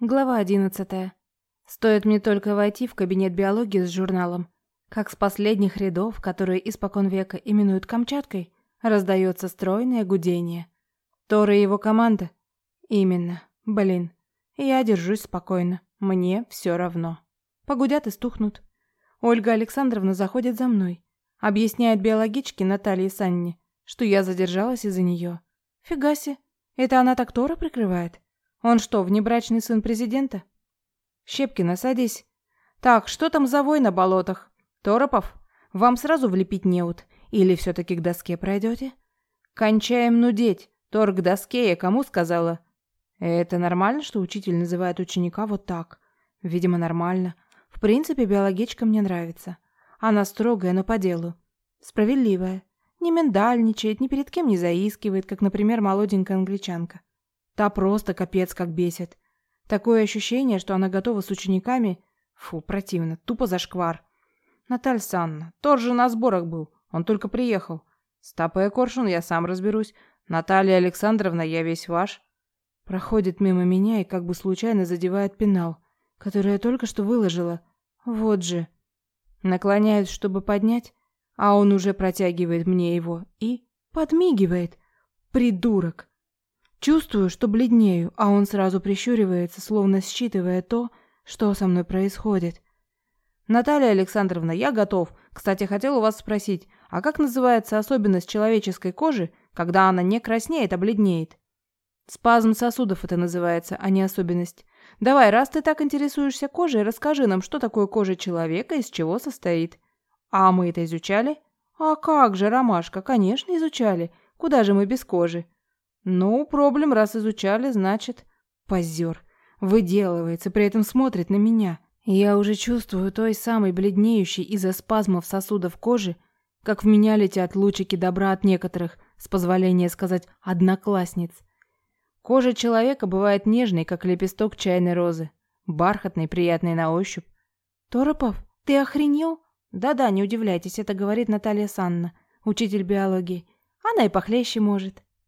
Глава одиннадцатая. Стоит мне только войти в кабинет биологии с журналом, как с последних рядов, которые испокон века именуют Камчаткой, раздается стройное гудение. Тор и его команда? Именно. Блин. Я держусь спокойно. Мне все равно. Погудят и стухнут. Ольга Александровна заходит за мной. Объясняет биологичке Наталье Санне, что я задержалась из-за нее. Фигаси. Это она так Тора прикрывает? Он что, внебрачный сын президента? Щепкина, садись. Так, что там за вой на болотах? Торопов, вам сразу влепить неуд? Или все-таки к доске пройдете? Кончаем нудеть. Тор к доске, я кому сказала? Это нормально, что учитель называет ученика вот так? Видимо, нормально. В принципе, биологичка мне нравится. Она строгая, но по делу. Справедливая. Не миндальничает, ни перед кем не заискивает, как, например, молоденькая англичанка. Та просто капец как бесит. Такое ощущение, что она готова с учениками... Фу, противно, тупо зашквар. Наталья Санна, тот же на сборах был, он только приехал. С Тапой Коршун я сам разберусь. Наталья Александровна, я весь ваш. Проходит мимо меня и как бы случайно задевает пенал, который я только что выложила. Вот же. Наклоняюсь, чтобы поднять, а он уже протягивает мне его и подмигивает. Придурок. Чувствую, что бледнею, а он сразу прищуривается, словно считывая то, что со мной происходит. Наталья Александровна, я готов. Кстати, хотел у вас спросить, а как называется особенность человеческой кожи, когда она не краснеет, а бледнеет? Спазм сосудов это называется, а не особенность. Давай, раз ты так интересуешься кожей, расскажи нам, что такое кожа человека и из чего состоит. А мы это изучали? А как же, Ромашка, конечно, изучали. Куда же мы без кожи? Ну, проблем раз изучали, значит... Позер. Выделывается, при этом смотрит на меня. Я уже чувствую той самой бледнеющей из-за спазмов сосудов кожи, как в меня летят лучики добра от некоторых, с позволения сказать, одноклассниц. Кожа человека бывает нежной, как лепесток чайной розы, бархатной, приятной на ощупь. «Торопов, ты охренел?» «Да-да, не удивляйтесь, это говорит Наталья Санна, учитель биологии. Она и похлеще может».